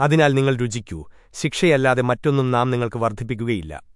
അതിനാൽ നിങ്ങൾ രുചിക്കൂ. ശിക്ഷയല്ലാതെ മറ്റൊന്നും നാം നിങ്ങൾക്ക് വർദ്ധിപ്പിക്കുകയില്ല.